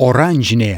oranžinė.